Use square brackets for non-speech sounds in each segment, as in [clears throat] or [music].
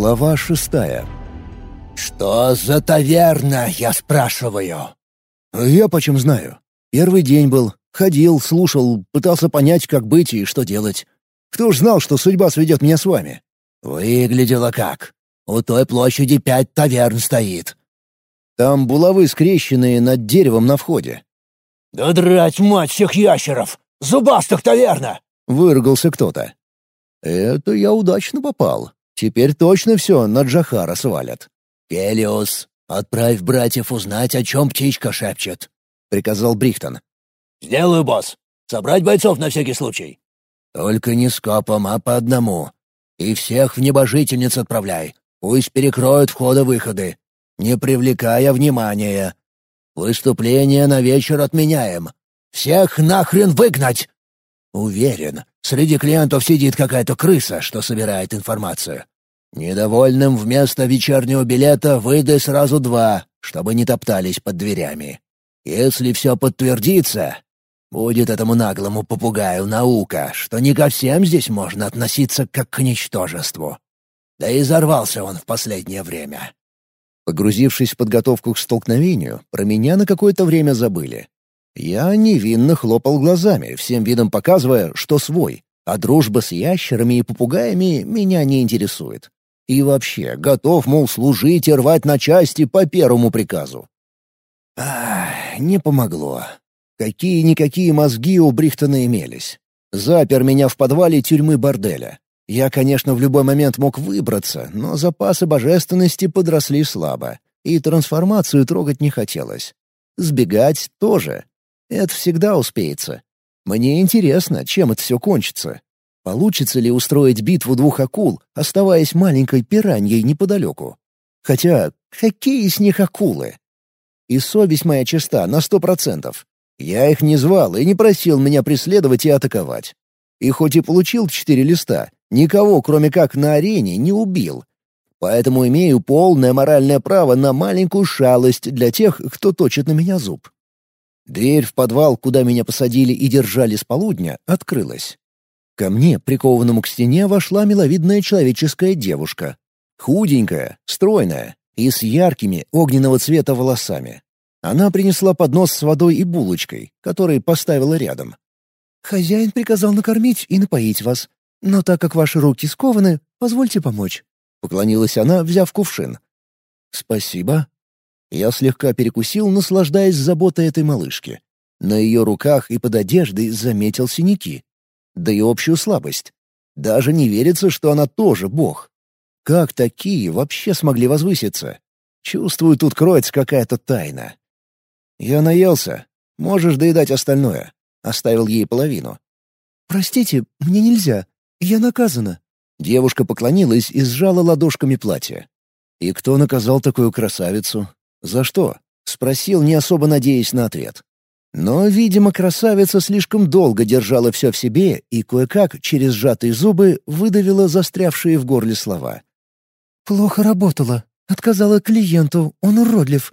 Глава шестая. «Что за таверна, я спрашиваю?» «Я почем знаю. Первый день был. Ходил, слушал, пытался понять, как быть и что делать. Кто ж знал, что судьба сведет меня с вами?» «Выглядело как. У той площади пять таверн стоит». «Там булавы скрещенные над деревом на входе». «Да драть мать всех ящеров! Зубастых таверна!» — выругался кто-то. «Это я удачно попал. Теперь точно все на Джахара свалят». «Пелиус, отправь братьев узнать, о чем птичка шепчет», — приказал Брихтон. «Сделаю, босс. Собрать бойцов на всякий случай». «Только не скопом, а по одному. И всех в небожительниц отправляй. Пусть перекроют входы-выходы, не привлекая внимания. Выступление на вечер отменяем. Всех нахрен выгнать!» «Уверен, среди клиентов сидит какая-то крыса, что собирает информацию. Недовольным вместо вечернего билета выдай сразу два, чтобы не топтались под дверями. Если все подтвердится, будет этому наглому попугаю наука, что не ко всем здесь можно относиться как к ничтожеству. Да и взорвался он в последнее время. Погрузившись в подготовку к столкновению, про меня на какое-то время забыли. Я невинно хлопал глазами, всем видом показывая, что свой, а дружба с ящерами и попугаями меня не интересует. И вообще, готов, мол, служить и рвать на части по первому приказу. Ах, не помогло. Какие-никакие мозги у Брихтона имелись. Запер меня в подвале тюрьмы борделя. Я, конечно, в любой момент мог выбраться, но запасы божественности подросли слабо, и трансформацию трогать не хотелось. Сбегать тоже. Это всегда успеется. Мне интересно, чем это все кончится. Получится ли устроить битву двух акул, оставаясь маленькой пираньей неподалеку? Хотя, какие из них акулы? И совесть моя чиста на сто процентов. Я их не звал и не просил меня преследовать и атаковать. И хоть и получил четыре листа, никого, кроме как на арене, не убил. Поэтому имею полное моральное право на маленькую шалость для тех, кто точит на меня зуб. Дверь в подвал, куда меня посадили и держали с полудня, открылась. Ко мне, прикованному к стене, вошла миловидная человеческая девушка. Худенькая, стройная и с яркими огненного цвета волосами. Она принесла поднос с водой и булочкой, который поставила рядом. «Хозяин приказал накормить и напоить вас, но так как ваши руки скованы, позвольте помочь», — поклонилась она, взяв кувшин. «Спасибо». Я слегка перекусил, наслаждаясь заботой этой малышки. На ее руках и под одеждой заметил синяки да и общую слабость. Даже не верится, что она тоже бог. Как такие вообще смогли возвыситься? Чувствую, тут кроется какая-то тайна. Я наелся. Можешь доедать остальное. Оставил ей половину. «Простите, мне нельзя. Я наказана». Девушка поклонилась и сжала ладошками платье. «И кто наказал такую красавицу? За что?» — спросил, не особо надеясь на ответ. Но, видимо, красавица слишком долго держала все в себе и кое-как через сжатые зубы выдавила застрявшие в горле слова. «Плохо работала. Отказала клиенту. Он уродлив.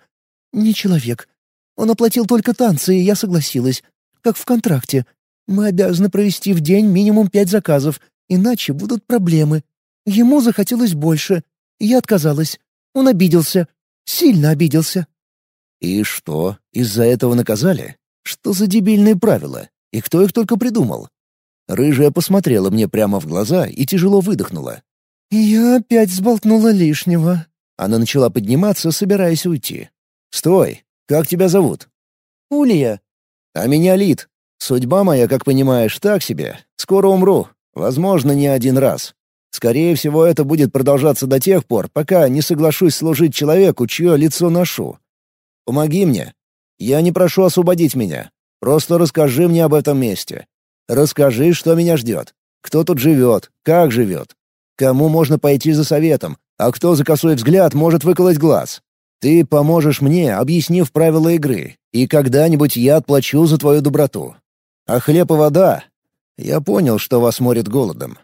Не человек. Он оплатил только танцы, и я согласилась. Как в контракте. Мы обязаны провести в день минимум пять заказов, иначе будут проблемы. Ему захотелось больше. Я отказалась. Он обиделся. Сильно обиделся». «И что, из-за этого наказали?» Что за дебильные правила? И кто их только придумал? Рыжая посмотрела мне прямо в глаза и тяжело выдохнула. «Я опять сболтнула лишнего». Она начала подниматься, собираясь уйти. «Стой! Как тебя зовут?» «Улия». «А меня Лид. Судьба моя, как понимаешь, так себе. Скоро умру. Возможно, не один раз. Скорее всего, это будет продолжаться до тех пор, пока не соглашусь служить человеку, чье лицо ношу. Помоги мне. Я не прошу освободить меня. Просто расскажи мне об этом месте. Расскажи, что меня ждет. Кто тут живет, как живет. Кому можно пойти за советом, а кто за косой взгляд может выколоть глаз. Ты поможешь мне, объяснив правила игры, и когда-нибудь я отплачу за твою доброту. А хлеб и вода? Я понял, что вас морит голодом.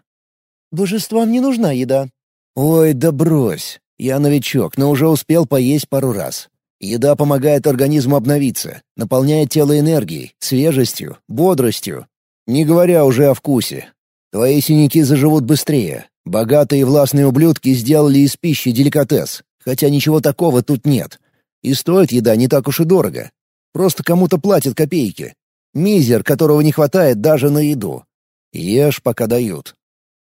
Божествам не нужна еда. Ой, да брось. Я новичок, но уже успел поесть пару раз. Еда помогает организму обновиться, наполняет тело энергией, свежестью, бодростью. Не говоря уже о вкусе. Твои синяки заживут быстрее. Богатые и властные ублюдки сделали из пищи деликатес, хотя ничего такого тут нет. И стоит еда не так уж и дорого. Просто кому-то платят копейки. Мизер, которого не хватает даже на еду. Ешь, пока дают.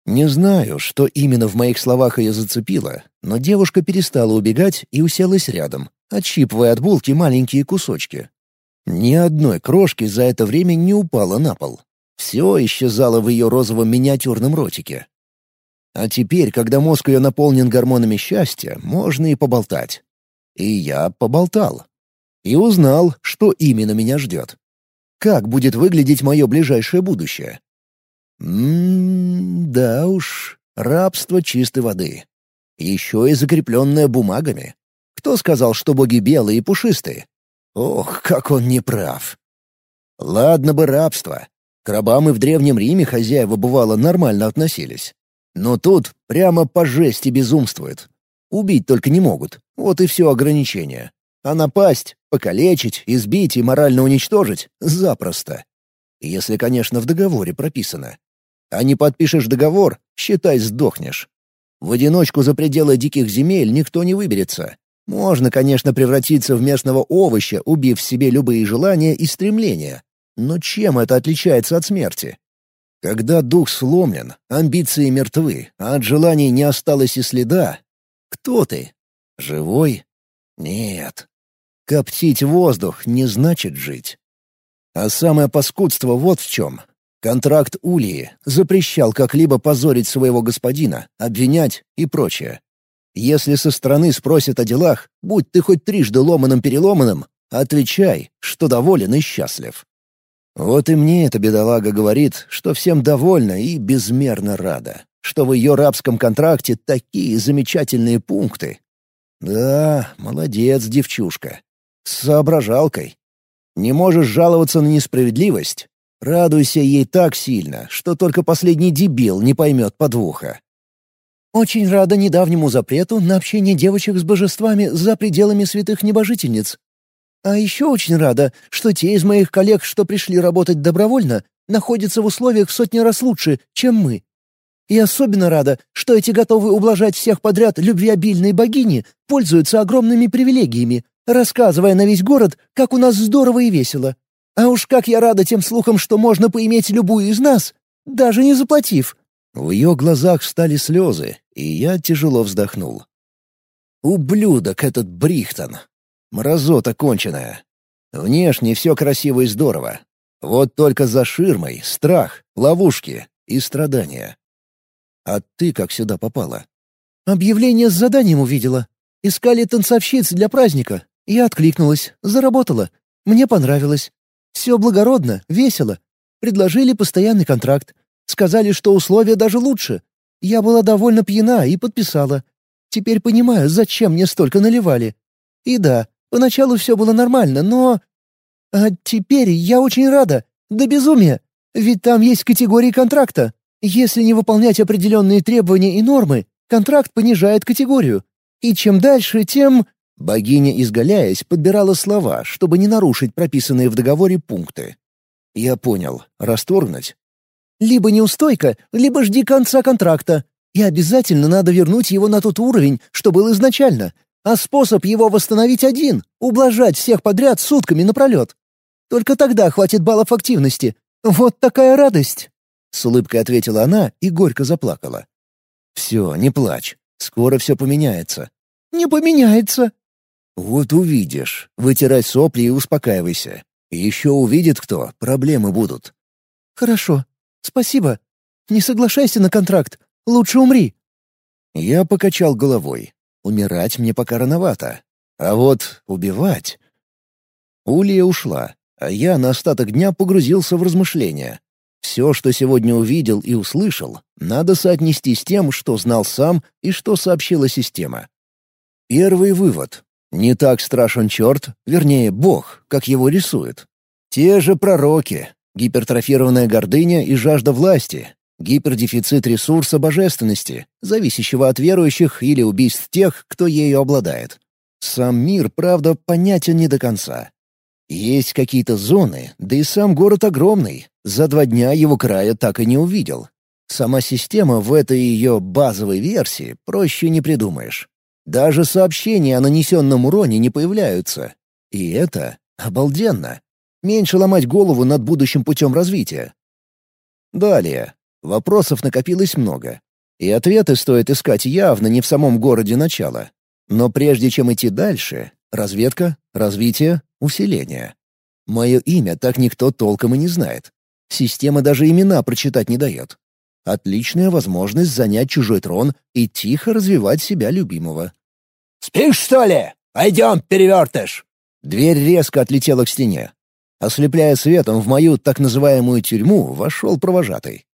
Не знаю, что именно в моих словах ее зацепило, но девушка перестала убегать и уселась рядом, отщипывая от булки маленькие кусочки. Ни одной крошки за это время не упало на пол. Все исчезало в ее розовом миниатюрном ротике. А теперь, когда мозг ее наполнен гормонами счастья, можно и поболтать. И я поболтал. И узнал, что именно меня ждет. Как будет выглядеть мое ближайшее будущее. Ммм, да уж, рабство чистой воды. Еще и закрепленное бумагами. Кто сказал, что боги белые и пушистые? Ох, как он не прав. Ладно бы рабство. К рабам и в Древнем Риме хозяева бывало нормально относились. Но тут прямо по жести безумствует. Убить только не могут. Вот и все ограничение. А напасть, покалечить, избить и морально уничтожить — запросто. Если, конечно, в договоре прописано. А не подпишешь договор — считай, сдохнешь. В одиночку за пределы диких земель никто не выберется. Можно, конечно, превратиться в местного овоща, убив в себе любые желания и стремления. Но чем это отличается от смерти? Когда дух сломлен, амбиции мертвы, а от желаний не осталось и следа, кто ты? Живой? Нет. Коптить воздух не значит жить. А самое паскудство вот в чем. Контракт Улии запрещал как-либо позорить своего господина, обвинять и прочее. Если со стороны спросят о делах, будь ты хоть трижды ломаным-переломанным, отвечай, что доволен и счастлив. Вот и мне эта бедолага говорит, что всем довольна и безмерно рада, что в ее рабском контракте такие замечательные пункты. Да, молодец, девчушка. С соображалкой. Не можешь жаловаться на несправедливость? Радуйся ей так сильно, что только последний дебил не поймет подвоха. Очень рада недавнему запрету на общение девочек с божествами за пределами святых небожительниц, а еще очень рада, что те из моих коллег, что пришли работать добровольно, находятся в условиях в сотни раз лучше, чем мы. И особенно рада, что эти готовы ублажать всех подряд любвеобильные богини пользуются огромными привилегиями, рассказывая на весь город, как у нас здорово и весело. А уж как я рада тем слухам, что можно поиметь любую из нас, даже не заплатив». В ее глазах стали слезы, и я тяжело вздохнул. «Ублюдок этот Брихтон! Мразота конченая. Внешне все красиво и здорово. Вот только за ширмой страх, ловушки и страдания. А ты как сюда попала? Объявление с заданием увидела. Искали танцовщиц для праздника. Я откликнулась, заработала. Мне понравилось. Все благородно, весело. Предложили постоянный контракт. Сказали, что условия даже лучше. Я была довольно пьяна и подписала. Теперь понимаю, зачем мне столько наливали. И да, Поначалу все было нормально, но... А теперь я очень рада. До безумия. Ведь там есть категории контракта. Если не выполнять определенные требования и нормы, контракт понижает категорию. И чем дальше, тем... Богиня, изгаляясь, подбирала слова, чтобы не нарушить прописанные в договоре пункты. Я понял. Расторгнуть? Либо неустойка, либо жди конца контракта. И обязательно надо вернуть его на тот уровень, что был изначально, а способ его восстановить один — ублажать всех подряд сутками напролет. Только тогда хватит баллов активности. Вот такая радость!» С улыбкой ответила она и горько заплакала. «Все, не плачь. Скоро все поменяется». «Не поменяется». «Вот увидишь. Вытирай сопли и успокаивайся. Еще увидит кто, проблемы будут». «Хорошо. Спасибо. Не соглашайся на контракт. Лучше умри». Я покачал головой. Умирать мне пока рановато. А вот убивать... Улья ушла, а я на остаток дня погрузился в размышления. Все, что сегодня увидел и услышал, надо соотнести с тем, что знал сам и что сообщила система. Первый вывод. Не так страшен черт, вернее, бог, как его рисуют. Те же пророки, гипертрофированная гордыня и жажда власти, Гипердефицит ресурса божественности, зависящего от верующих или убийств тех, кто ею обладает. Сам мир, правда, понятен не до конца. Есть какие-то зоны, да и сам город огромный. За два дня его края так и не увидел. Сама система в этой ее базовой версии проще не придумаешь. Даже сообщения о нанесенном уроне не появляются. И это обалденно. Меньше ломать голову над будущим путем развития. Далее. Вопросов накопилось много. И ответы стоит искать явно не в самом городе начала. Но прежде чем идти дальше, разведка, развитие, усиление. Мое имя так никто толком и не знает. Система даже имена прочитать не дает. Отличная возможность занять чужой трон и тихо развивать себя любимого. «Спишь, что ли? Пойдем, перевертыш!» Дверь резко отлетела к стене. Ослепляя светом в мою так называемую тюрьму, вошел провожатый.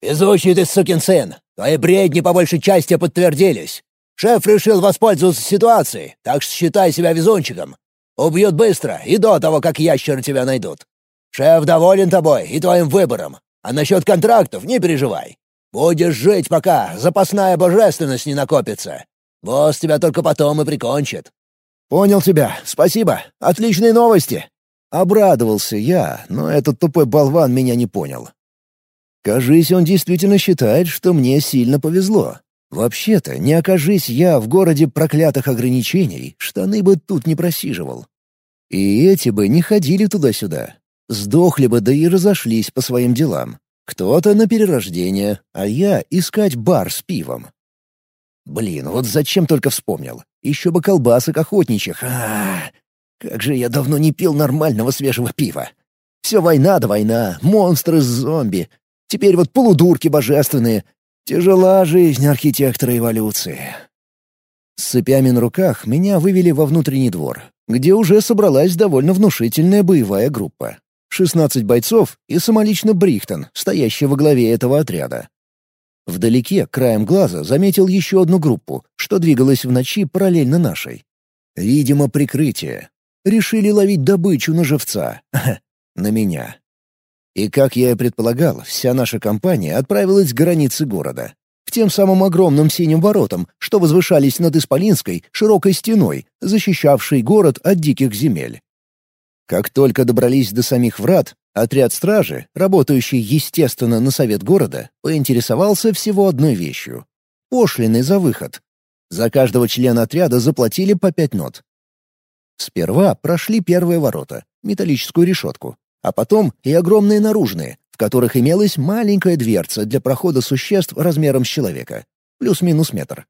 «Везучий ты, сукин сын! Твои бредни по большей части подтвердились. Шеф решил воспользоваться ситуацией, так что считай себя везунчиком. Убьют быстро и до того, как ящеры тебя найдут. Шеф доволен тобой и твоим выбором. А насчет контрактов не переживай. Будешь жить, пока запасная божественность не накопится. Босс тебя только потом и прикончит». «Понял тебя. Спасибо. Отличные новости. Обрадовался я, но этот тупой болван меня не понял. Кажись, он действительно считает, что мне сильно повезло. Вообще-то, не окажись я в городе проклятых ограничений, штаны бы тут не просиживал. И эти бы не ходили туда-сюда. Сдохли бы, да и разошлись по своим делам. Кто-то на перерождение, а я искать бар с пивом. Блин, вот зачем только вспомнил. Еще бы колбасок охотничьих. А, -а, -а как же я давно не пил нормального свежего пива. Все война да война, монстры зомби. Теперь вот полудурки божественные. Тяжела жизнь архитектора эволюции. С цепями на руках меня вывели во внутренний двор, где уже собралась довольно внушительная боевая группа. 16 бойцов и самолично Брихтон, стоящий во главе этого отряда. Вдалеке, краем глаза, заметил еще одну группу, что двигалась в ночи параллельно нашей. Видимо, прикрытие, Решили ловить добычу на живца. на меня. И, как я и предполагал, вся наша компания отправилась к границе города. К тем самым огромным синим воротам, что возвышались над Исполинской широкой стеной, защищавшей город от диких земель. Как только добрались до самих врат, отряд стражи, работающий, естественно, на совет города, поинтересовался всего одной вещью — пошлиной за выход. За каждого члена отряда заплатили по пять нот. Сперва прошли первые ворота, металлическую решетку, а потом и огромные наружные, в которых имелась маленькая дверца для прохода существ размером с человека, плюс-минус метр.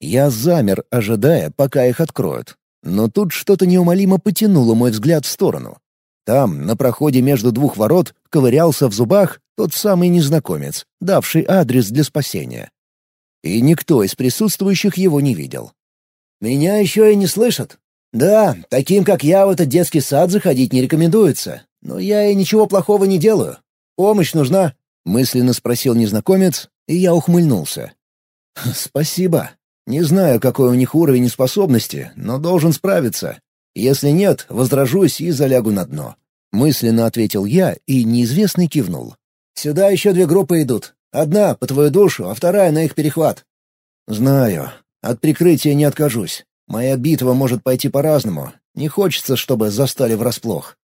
Я замер, ожидая, пока их откроют. Но тут что-то неумолимо потянуло мой взгляд в сторону. Там, на проходе между двух ворот, ковырялся в зубах тот самый незнакомец, давший адрес для спасения. И никто из присутствующих его не видел. «Меня еще и не слышат», «Да, таким, как я, в этот детский сад заходить не рекомендуется. Но я и ничего плохого не делаю. Помощь нужна?» — мысленно спросил незнакомец, и я ухмыльнулся. «Спасибо. Не знаю, какой у них уровень способности, но должен справиться. Если нет, возражусь и залягу на дно». Мысленно ответил я, и неизвестный кивнул. «Сюда еще две группы идут. Одна по твою душу, а вторая на их перехват». «Знаю. От прикрытия не откажусь. Моя битва может пойти по-разному. Не хочется, чтобы застали врасплох.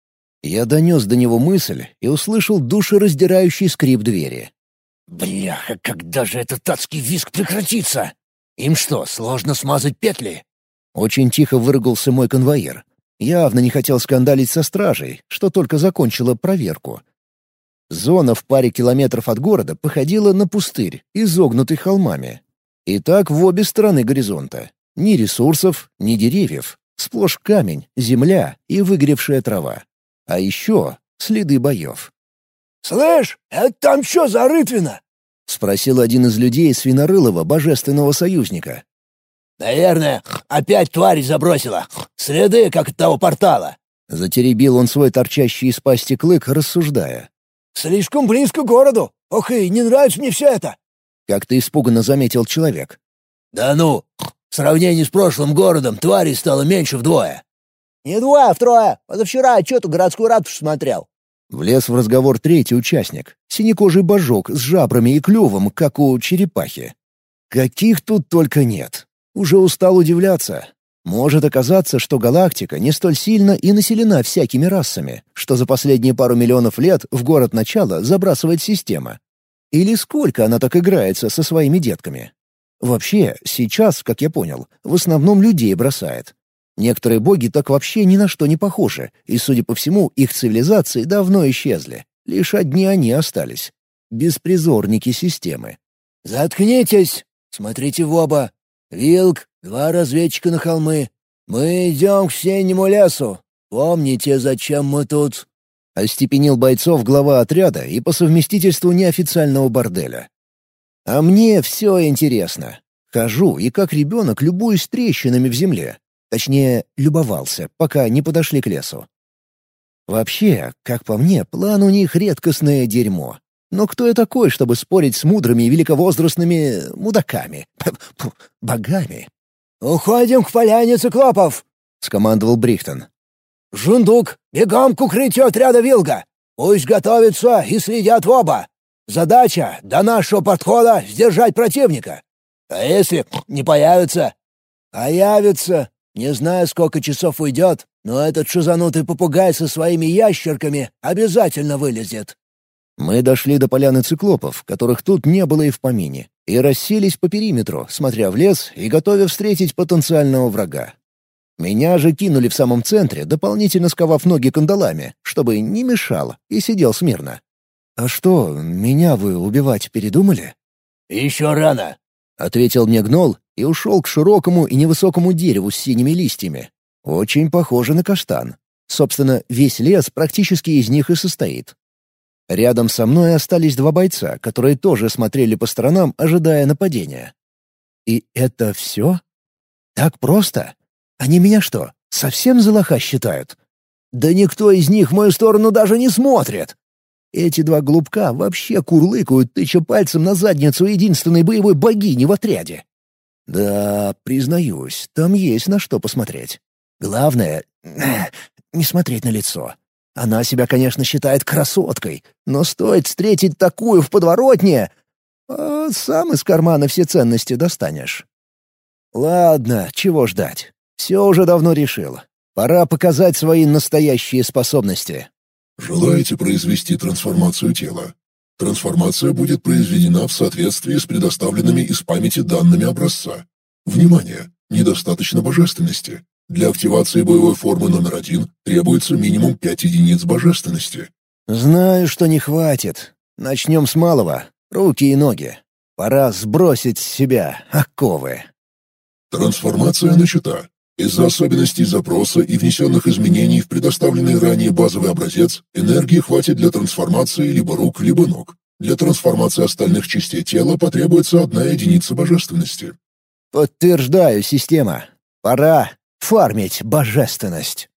Я донес до него мысль и услышал душераздирающий скрип двери. «Бляха, когда же этот адский виск прекратится? Им что, сложно смазать петли?» Очень тихо выругался мой конвоир. Явно не хотел скандалить со стражей, что только закончила проверку. Зона в паре километров от города походила на пустырь, изогнутый холмами. И так в обе стороны горизонта. Ни ресурсов, ни деревьев. Сплошь камень, земля и выгоревшая трава. А еще следы боев. «Слышь, это там что за рытвина?» — спросил один из людей Свинорылова, божественного союзника. «Наверное, опять тварь забросила. Следы, как от того портала». Затеребил он свой торчащий из пасти клык, рассуждая. «Слишком близко к городу. Ох и не нравится мне все это!» Как-то испуганно заметил человек. «Да ну, в сравнении с прошлым городом тварей стало меньше вдвое». «Не двое, а втрое. Позавчера отчету городскую ратушу смотрел». Влез в разговор третий участник, синекожий божок с жабрами и клювом, как у черепахи. Каких тут только нет. Уже устал удивляться. Может оказаться, что галактика не столь сильно и населена всякими расами, что за последние пару миллионов лет в город начала забрасывает система. Или сколько она так играется со своими детками? Вообще, сейчас, как я понял, в основном людей бросает. Некоторые боги так вообще ни на что не похожи, и, судя по всему, их цивилизации давно исчезли. Лишь одни они остались. Беспризорники системы. «Заткнитесь! Смотрите в оба! Вилк, два разведчика на холмы. Мы идем к синему лесу. Помните, зачем мы тут?» Остепенил бойцов глава отряда и по совместительству неофициального борделя. А мне все интересно. Хожу и как ребенок любуюсь трещинами в земле. Точнее, любовался, пока не подошли к лесу. Вообще, как по мне, план у них редкостное дерьмо. Но кто я такой, чтобы спорить с мудрыми и великовозрастными мудаками? Богами. «Уходим к поляне циклопов!» — скомандовал Брихтон. «Жундук, бегом к укрытию отряда Вилга! Пусть готовятся и следят в оба! Задача до нашего подхода — сдержать противника! А если не появится?» «Появится! Не знаю, сколько часов уйдет, но этот шизанутый попугай со своими ящерками обязательно вылезет». Мы дошли до поляны циклопов, которых тут не было и в помине, и расселись по периметру, смотря в лес и готовя встретить потенциального врага. Меня же кинули в самом центре, дополнительно сковав ноги кандалами, чтобы не мешал, и сидел смирно. «А что, меня вы убивать передумали?» «Еще рано», — ответил мне гнол и ушел к широкому и невысокому дереву с синими листьями. Очень похоже на каштан. Собственно, весь лес практически из них и состоит. Рядом со мной остались два бойца, которые тоже смотрели по сторонам, ожидая нападения. И это все? Так просто? Они меня что, совсем за лоха считают? Да никто из них в мою сторону даже не смотрит. Эти два глупка вообще курлыкают, тыча пальцем на задницу единственной боевой богини в отряде. Да, признаюсь, там есть на что посмотреть. Главное [clears throat] — не смотреть на лицо. Она себя, конечно, считает красоткой, но стоит встретить такую в подворотне, а сам из кармана все ценности достанешь. Ладно, чего ждать? Все уже давно решил. Пора показать свои настоящие способности. Желаете произвести трансформацию тела? Трансформация будет произведена в соответствии с предоставленными из памяти данными образца. Внимание! Недостаточно божественности. Для активации боевой формы номер один требуется минимум 5 единиц божественности. Знаю, что не хватит. Начнем с малого. Руки и ноги. Пора сбросить с себя оковы. Трансформация начата. Из-за особенностей запроса и внесенных изменений в предоставленный ранее базовый образец, энергии хватит для трансформации либо рук, либо ног. Для трансформации остальных частей тела потребуется одна единица божественности. Подтверждаю, система. Пора фармить божественность.